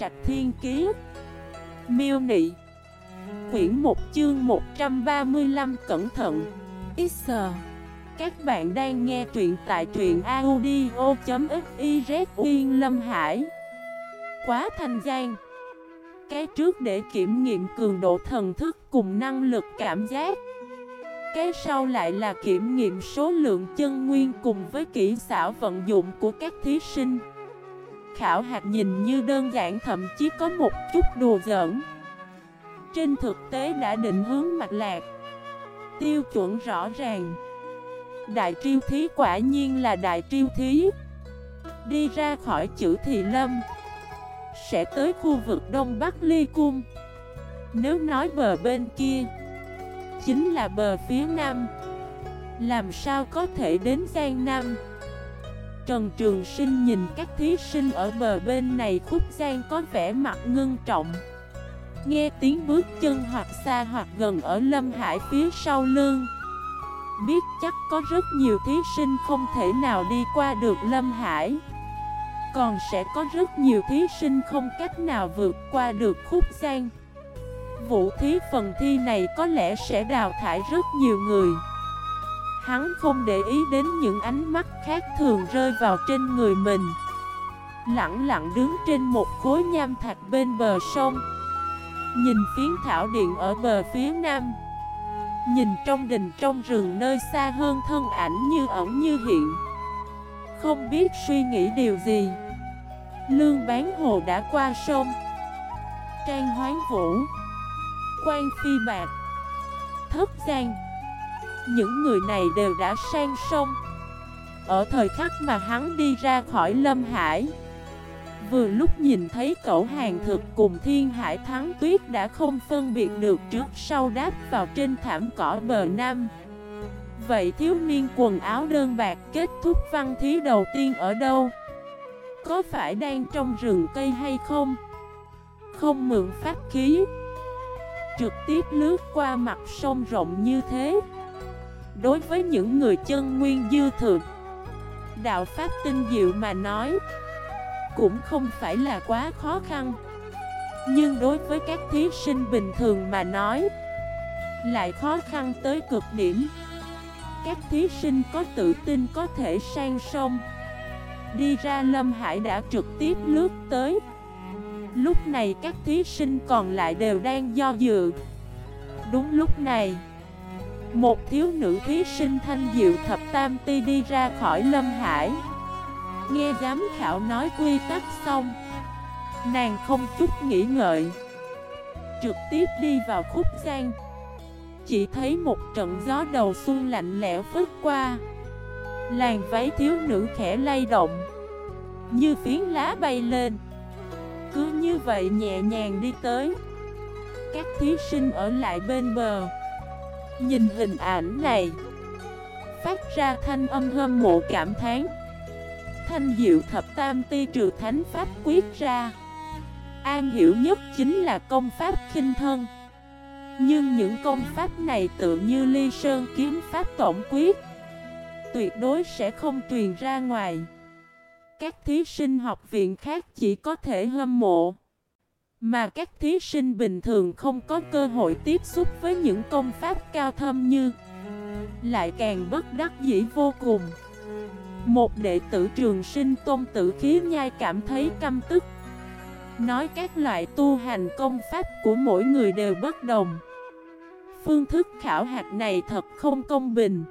Trạch Thiên Kiế Miêu Nị. Quyển 1 chương 135 Cẩn thận. X. Các bạn đang nghe truyện tại truyện audio.xyz Uyên Lâm Hải. Quá thành gian. Cái trước để kiểm nghiệm cường độ thần thức cùng năng lực cảm giác. Cái sau lại là kiểm nghiệm số lượng chân nguyên cùng với kỹ xảo vận dụng của các thí sinh. Khảo hạt nhìn như đơn giản, thậm chí có một chút đùa giỡn. Trên thực tế đã định hướng mạch lạc. Tiêu chuẩn rõ ràng. Đại triêu thí quả nhiên là đại triêu thí. Đi ra khỏi chữ thị lâm. Sẽ tới khu vực Đông Bắc Ly Cung. Nếu nói bờ bên kia, Chính là bờ phía Nam. Làm sao có thể đến Giang Nam? Trần Trường Sinh nhìn các thí sinh ở bờ bên này khúc gian có vẻ mặt ngưng trọng. Nghe tiếng bước chân hoặc xa hoặc gần ở Lâm Hải phía sau lưng. Biết chắc có rất nhiều thí sinh không thể nào đi qua được Lâm Hải. Còn sẽ có rất nhiều thí sinh không cách nào vượt qua được khúc gian. Vũ thí phần thi này có lẽ sẽ đào thải rất nhiều người. Hắn không để ý đến những ánh mắt khác thường rơi vào trên người mình. Lặng lặng đứng trên một khối nham thạch bên bờ sông. Nhìn phiến thảo điện ở bờ phía nam. Nhìn trong đình trong rừng nơi xa hơn thân ảnh như ẩn như hiện. Không biết suy nghĩ điều gì. Lương bán hồ đã qua sông. Trang hoán vũ. Quan phi bạc. Thất giang những người này đều đã sang sông Ở thời khắc mà hắn đi ra khỏi Lâm Hải, Vừa lúc nhìn thấy cậu hàng thực cùng thiên hải thắng tuyết đã không phân biệt được trước sau đáp vào trên thảm cỏ bờ nam Vậy thiếu niên quần áo đơn bạc kết thúc văn thí đầu tiên ở đâu? Có phải đang trong rừng cây hay không? Không mượn pháp khí Trực tiếp lướt qua mặt sông rộng như thế Đối với những người chân nguyên dư thừa, Đạo Pháp tinh diệu mà nói Cũng không phải là quá khó khăn. Nhưng đối với các thí sinh bình thường mà nói Lại khó khăn tới cực điểm. Các thí sinh có tự tin có thể sang sông Đi ra Lâm Hải đã trực tiếp lướt tới. Lúc này các thí sinh còn lại đều đang do dự. Đúng lúc này một thiếu nữ thí sinh thanh diệu thập tam ti đi ra khỏi Lâm Hải. Nghe giám khảo nói quy tắc xong Nàng không chút nghĩ ngợi Trực tiếp đi vào khúc gian, Chỉ thấy một trận gió đầu xuân lạnh lẽo phức qua. Làn váy thiếu nữ khẽ lay động Như phiến lá bay lên. Cứ như vậy nhẹ nhàng đi tới. Các thí sinh ở lại bên bờ. Nhìn hình ảnh này, Phát ra thanh âm hâm mộ cảm thán. Thanh diệu thập tam ti trừ thánh pháp quyết ra. An hiểu nhất chính là công pháp khinh thân. Nhưng những công pháp này tự như ly sơn kiếm pháp tổng quyết, Tuyệt đối sẽ không truyền ra ngoài. Các thí sinh học viện khác chỉ có thể hâm mộ mà các thí sinh bình thường không có cơ hội tiếp xúc với những công pháp cao thâm như Lại càng bất đắc dĩ vô cùng. Một đệ tử trường sinh tôn tử khí nhai cảm thấy căm tức. Nói các loại tu hành công pháp của mỗi người đều bất đồng. Phương thức khảo hạt này thật không công bình.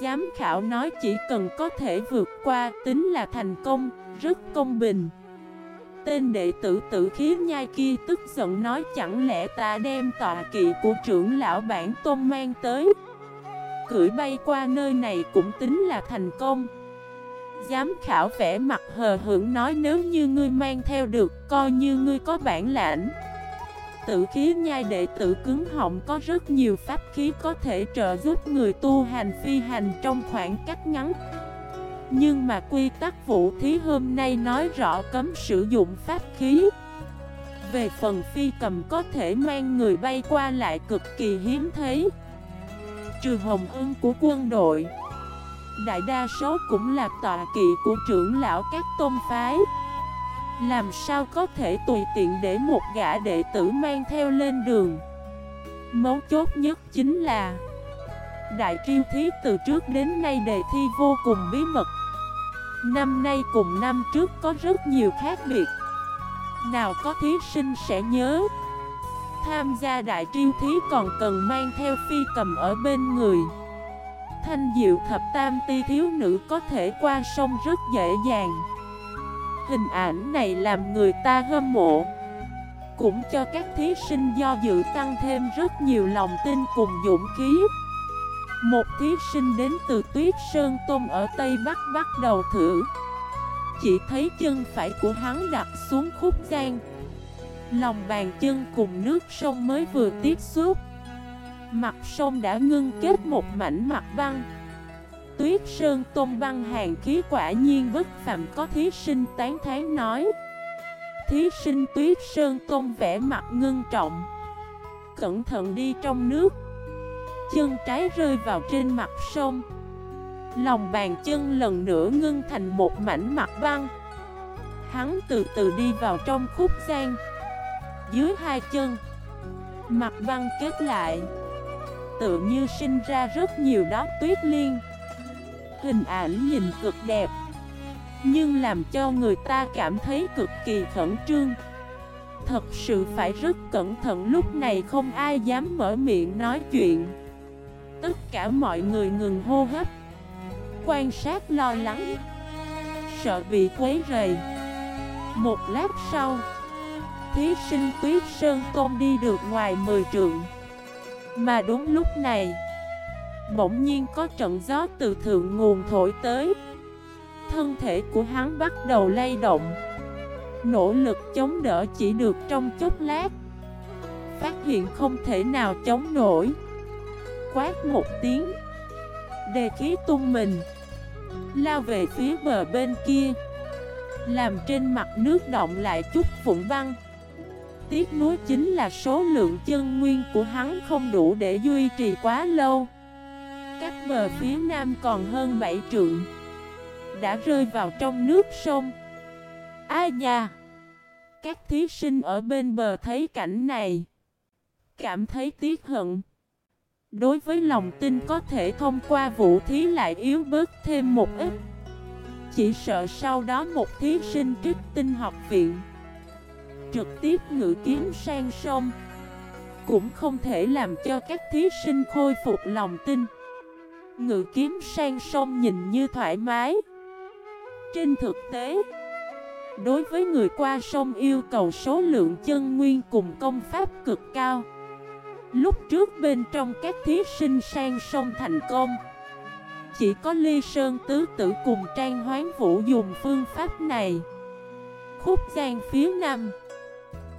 Giám khảo nói chỉ cần có thể vượt qua tính là thành công, rất công bình. Tên đệ tử tử khí nhai kia tức giận nói, chẳng lẽ ta đem tọa kỵ của trưởng lão bản tôn mang tới? Cưỡi bay qua nơi này cũng tính là thành công. Giám khảo vẽ mặt hờ hững nói, nếu như ngươi mang theo được, coi như ngươi có bản lãnh. Tử khí nhai đệ tử cứng họng, có rất nhiều pháp khí có thể trợ giúp người tu hành phi hành trong khoảng cách ngắn nhưng mà quy tắc vũ thí hôm nay nói rõ cấm sử dụng pháp khí. Về phần phi cầm có thể mang người bay qua lại cực kỳ hiếm thấy. Trừ hồng ưng của quân đội, Đại đa số cũng là tọa kỵ của trưởng lão các tôn phái. Làm sao có thể tùy tiện để một gã đệ tử mang theo lên đường? Mấu chốt nhất chính là Đại triêu thí từ trước đến nay đề thi vô cùng bí mật. Năm nay cùng năm trước có rất nhiều khác biệt. Nào có thí sinh sẽ nhớ. Tham gia đại triêu thí còn cần mang theo phi cầm ở bên người. Thanh diệu thập tam ti thiếu nữ có thể qua sông rất dễ dàng. Hình ảnh này làm người ta hâm mộ. Cũng cho các thí sinh do dự tăng thêm rất nhiều lòng tin cùng dũng khí. Một thí sinh đến từ Tuyết Sơn Tôn ở Tây Bắc bắt đầu thử. Chỉ thấy chân phải của hắn đặt xuống khúc gian Lòng bàn chân cùng nước sông mới vừa tiếp xúc. Mặt sông đã ngưng kết một mảnh mặt băng. Tuyết Sơn Tôn băng hàng khí quả nhiên bất phạm có thí sinh tán thán nói. Thí sinh Tuyết Sơn Tôn vẽ mặt ngưng trọng. Cẩn thận đi trong nước. Chân trái rơi vào trên mặt sông. Lòng bàn chân lần nữa ngưng thành một mảnh mặt băng. Hắn từ từ đi vào trong khúc gian. Dưới hai chân, Mặt băng kết lại. Tự như sinh ra rất nhiều đó tuyết liên. Hình ảnh nhìn cực đẹp, Nhưng làm cho người ta cảm thấy cực kỳ khẩn trương. Thật sự phải rất cẩn thận, lúc này không ai dám mở miệng nói chuyện. Tất cả mọi người ngừng hô hấp. Quan sát lo lắng. Sợ bị quấy rầy. Một lát sau, Thí sinh Tuyết Sơn Tôn đi được ngoài 10 trượng. Mà đúng lúc này, Bỗng nhiên có trận gió từ thượng nguồn thổi tới. Thân thể của hắn bắt đầu lay động. Nỗ lực chống đỡ chỉ được trong chốc lát. Phát hiện không thể nào chống nổi. Quát một tiếng. Đề khí tung mình, Lao về phía bờ bên kia, Làm trên mặt nước động lại chút vụn băng. Tiếc nuối chính là số lượng chân nguyên của hắn không đủ để duy trì quá lâu. Cách bờ phía nam còn hơn 7 trượng, Đã rơi vào trong nước sông. Ai nha, Các thí sinh ở bên bờ thấy cảnh này, Cảm thấy tiếc hận. Đối với lòng tin có thể thông qua vũ thí lại yếu bớt thêm một ít. Chỉ sợ sau đó một thí sinh trích tinh học viện, Trực tiếp ngự kiếm sang sông, Cũng không thể làm cho các thí sinh khôi phục lòng tin. Ngự kiếm sang sông nhìn như thoải mái. Trên thực tế, Đối với người qua sông yêu cầu số lượng chân nguyên cùng công pháp cực cao. Lúc trước bên trong các thí sinh sang sông thành công, Chỉ có Ly Sơn Tứ Tử cùng Trang Hoán Vũ dùng phương pháp này. Khúc giang phía Nam,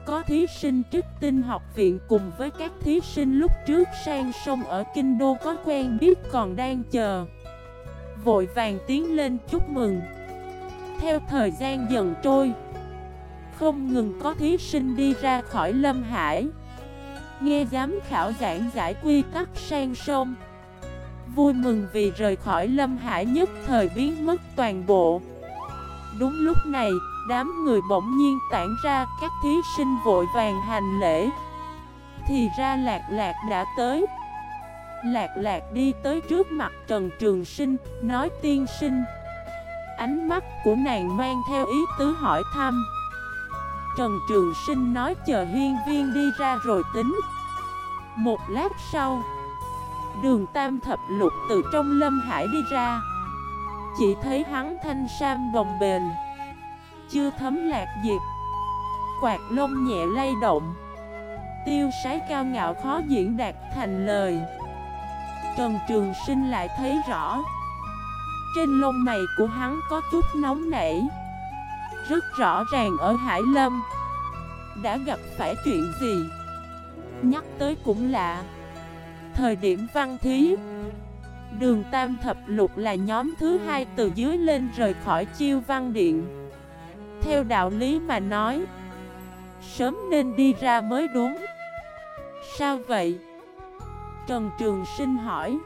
có thí sinh trích tinh học viện cùng với các thí sinh lúc trước sang sông ở Kinh Đô có quen biết còn đang chờ. Vội vàng tiến lên chúc mừng. Theo thời gian dần trôi, Không ngừng có thí sinh đi ra khỏi Lâm Hải. Nghe giám khảo giảng giải quy tắc sang sông. Vui mừng vì rời khỏi Lâm Hải nhất thời biến mất toàn bộ. Đúng lúc này, Đám người bỗng nhiên tản ra, Các thí sinh vội vàng hành lễ. Thì ra lạc lạc đã tới. Lạc lạc đi tới trước mặt Trần Trường Sinh, Nói tiên sinh. Ánh mắt của nàng mang theo ý tứ hỏi thăm. Trần Trường Sinh nói chờ hiên viên đi ra rồi tính. Một lát sau, Đường Tam Thập Lục từ trong lâm hải đi ra. Chỉ thấy hắn thanh sam bồng bền chưa thấm lạc diệp, Quạt lông nhẹ lay động, Tiêu sái cao ngạo khó diễn đạt thành lời. Trần Trường Sinh lại thấy rõ, Trên lông mày của hắn có chút nóng nảy. Rất rõ ràng ở Hải Lâm. Đã gặp phải chuyện gì? Nhắc tới cũng lạ. Thời điểm văn thí, Đường Tam Thập Lục là nhóm thứ hai từ dưới lên rời khỏi chiêu văn điện. Theo đạo lý mà nói, Sớm nên đi ra mới đúng. Sao vậy? Trần Trường Sinh hỏi.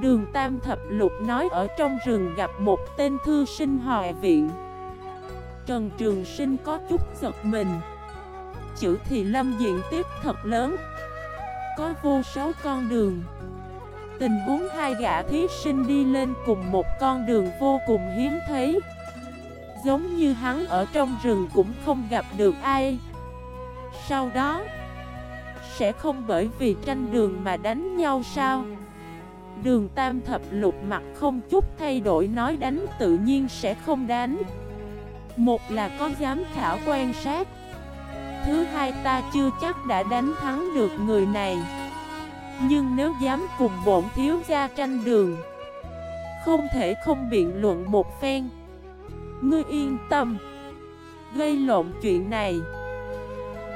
Đường Tam Thập Lục nói ở trong rừng gặp một tên thư sinh hòa viện. Trần Trường Sinh có chút giật mình. Chữ thì lâm diện tiếp thật lớn. Có vô số con đường. Tình huống hai gã thí sinh đi lên cùng một con đường vô cùng hiếm thấy. Giống như hắn ở trong rừng cũng không gặp được ai. Sau đó, Sẽ không bởi vì tranh đường mà đánh nhau sao? Đường tam thập lục mặt không chút thay đổi nói đánh tự nhiên sẽ không đánh. Một là có giám khảo quan sát. Thứ hai, ta chưa chắc đã đánh thắng được người này. Nhưng nếu dám cùng bổn thiếu gia tranh đường, Không thể không biện luận một phen. Ngươi yên tâm, Gây lộn chuyện này.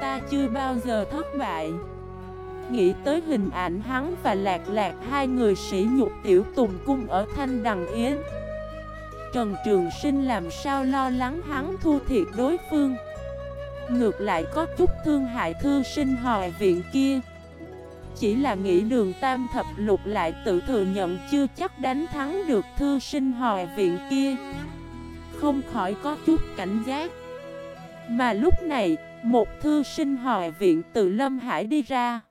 Ta chưa bao giờ thất bại. Nghĩ tới hình ảnh hắn và lạc lạc hai người sĩ nhục tiểu tùng cung ở Thanh Đằng Yến. Trần Trường Sinh làm sao lo lắng hắn thu thiệt đối phương. Ngược lại có chút thương hại thư sinh hòi viện kia. Chỉ là nghĩ đường tam thập lục lại tự thừa nhận chưa chắc đánh thắng được thư sinh hòi viện kia. Không khỏi có chút cảnh giác. Mà lúc này, một thư sinh hòi viện từ Lâm Hải đi ra.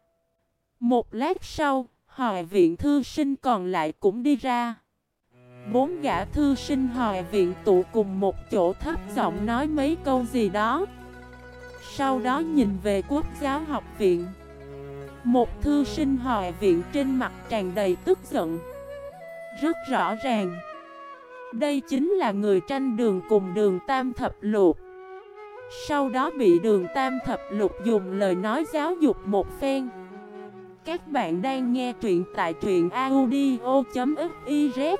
Một lát sau, hòi viện thư sinh còn lại cũng đi ra. Bốn gã thư sinh hỏi viện tụ cùng một chỗ thấp giọng nói mấy câu gì đó. Sau đó nhìn về quốc giáo học viện. Một thư sinh hỏi viện trên mặt tràn đầy tức giận. Rất rõ ràng. Đây chính là người tranh đường cùng đường Tam Thập Lục. Sau đó bị đường Tam Thập Lục dùng lời nói giáo dục một phen. Các bạn đang nghe truyện tại truyện audio.fif